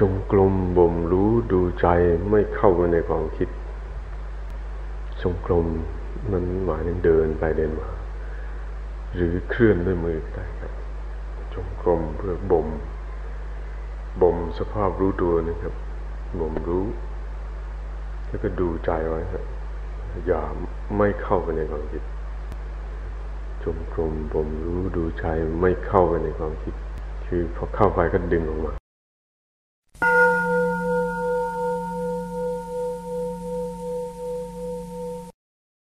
จงกลมบ่มรู้ดูใจไม่เข้าไปในความคิด จงกลมมันหมายถึงเดินไปเดินมา หรือเคลื่อนด้วยมือได้ครับ จงกลมเพื่อบ่มบ่มสภาพรู้ตัวนะครับบ่มรู้ แล้วก็ดูใจไว้ครับอย่าไม่เข้าไปในความคิด จงกลมบ่มรู้ดูใจไม่เข้าไปในความคิด คือพอเข้าไปก็ดึงออกมา